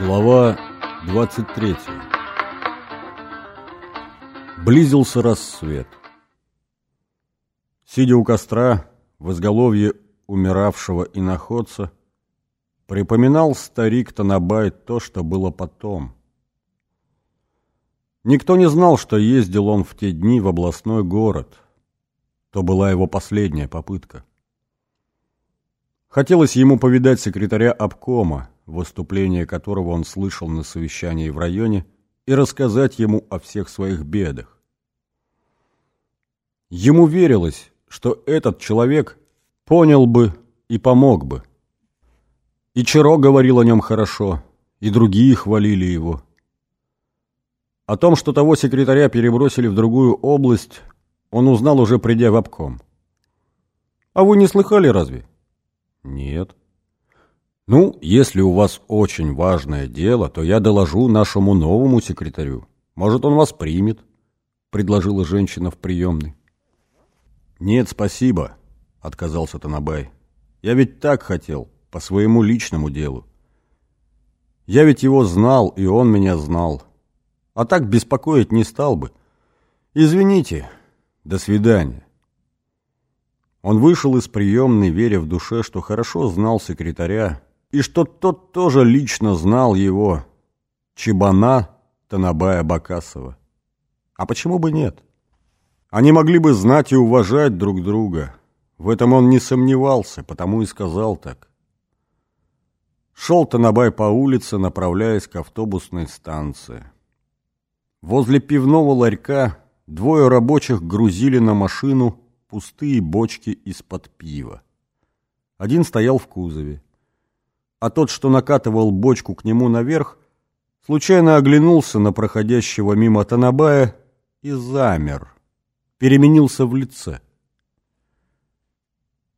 Глава 23 Близился рассвет. Сидя у костра, в изголовье умиравшего иноходца, припоминал старик Танабай то, что было потом. Никто не знал, что ездил он в те дни в областной город. То была его последняя попытка. Хотелось ему повидать секретаря обкома, выступление которого он слышал на совещании в районе, и рассказать ему о всех своих бедах. Ему верилось, что этот человек понял бы и помог бы. И Чиро говорил о нем хорошо, и другие хвалили его. О том, что того секретаря перебросили в другую область, он узнал уже придя в обком. «А вы не слыхали разве?» «Нет». «Ну, если у вас очень важное дело, то я доложу нашему новому секретарю. Может, он вас примет», — предложила женщина в приемной. «Нет, спасибо», — отказался Танабай. «Я ведь так хотел, по своему личному делу. Я ведь его знал, и он меня знал. А так беспокоить не стал бы. Извините, до свидания». Он вышел из приемной, веря в душе, что хорошо знал секретаря, и что тот тоже лично знал его, Чебана Танабая Бакасова. А почему бы нет? Они могли бы знать и уважать друг друга. В этом он не сомневался, потому и сказал так. Шел Танабай по улице, направляясь к автобусной станции. Возле пивного ларька двое рабочих грузили на машину пустые бочки из-под пива. Один стоял в кузове а тот, что накатывал бочку к нему наверх, случайно оглянулся на проходящего мимо Танабая и замер, переменился в лице.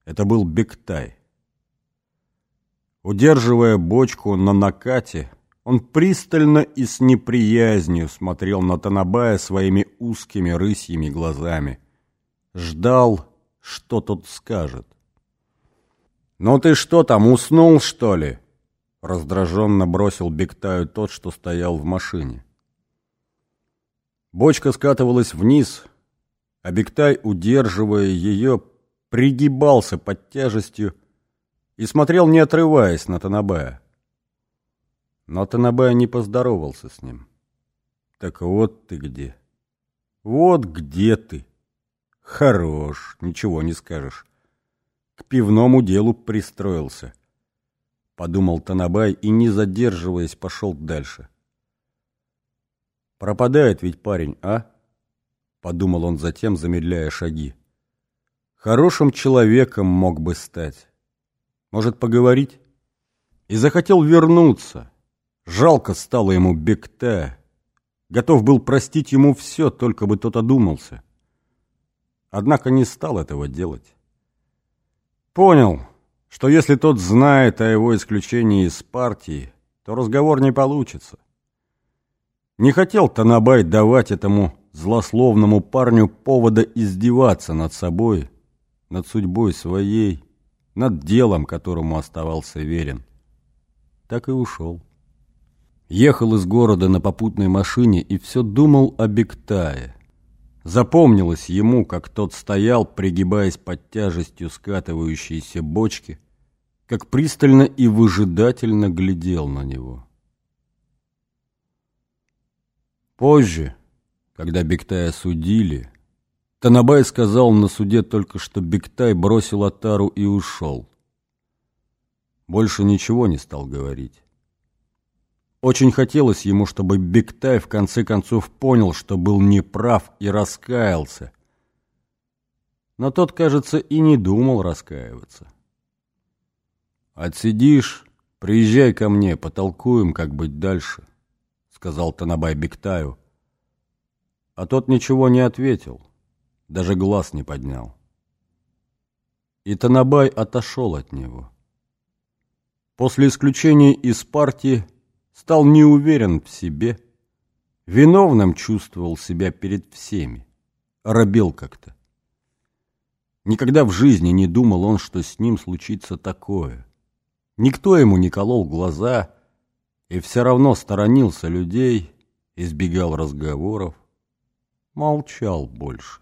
Это был Бектай. Удерживая бочку на накате, он пристально и с неприязнью смотрел на Танабая своими узкими рысьими глазами. Ждал, что тот скажет. «Ну ты что там, уснул, что ли?» Раздраженно бросил Бектаю тот, что стоял в машине. Бочка скатывалась вниз, а Бектай, удерживая ее, пригибался под тяжестью и смотрел, не отрываясь на Танабая. Но Танабая не поздоровался с ним. «Так вот ты где! Вот где ты! Хорош, ничего не скажешь!» к пивному делу пристроился. Подумал Танабай и, не задерживаясь, пошел дальше. Пропадает ведь парень, а? Подумал он затем, замедляя шаги. Хорошим человеком мог бы стать. Может, поговорить? И захотел вернуться. Жалко стало ему Бекта. Готов был простить ему все, только бы тот одумался. Однако не стал этого делать. Понял, что если тот знает о его исключении из партии, то разговор не получится. Не хотел Танабай давать этому злословному парню повода издеваться над собой, над судьбой своей, над делом, которому оставался верен. Так и ушел. Ехал из города на попутной машине и все думал о Бектае. Запомнилось ему, как тот стоял, пригибаясь под тяжестью скатывающейся бочки, как пристально и выжидательно глядел на него. Позже, когда Бектая судили, Танабай сказал на суде только, что Бектай бросил Атару и ушел. Больше ничего не стал говорить. Очень хотелось ему, чтобы Бектай в конце концов понял, что был неправ и раскаялся. Но тот, кажется, и не думал раскаиваться. «Отсидишь, приезжай ко мне, потолкуем, как быть дальше», — сказал Танабай Бектаю. А тот ничего не ответил, даже глаз не поднял. И Танабай отошел от него. После исключения из партии стал неуверен в себе, виновным чувствовал себя перед всеми, робел как-то. Никогда в жизни не думал он, что с ним случится такое. Никто ему не колол глаза, и все равно сторонился людей, избегал разговоров, молчал больше.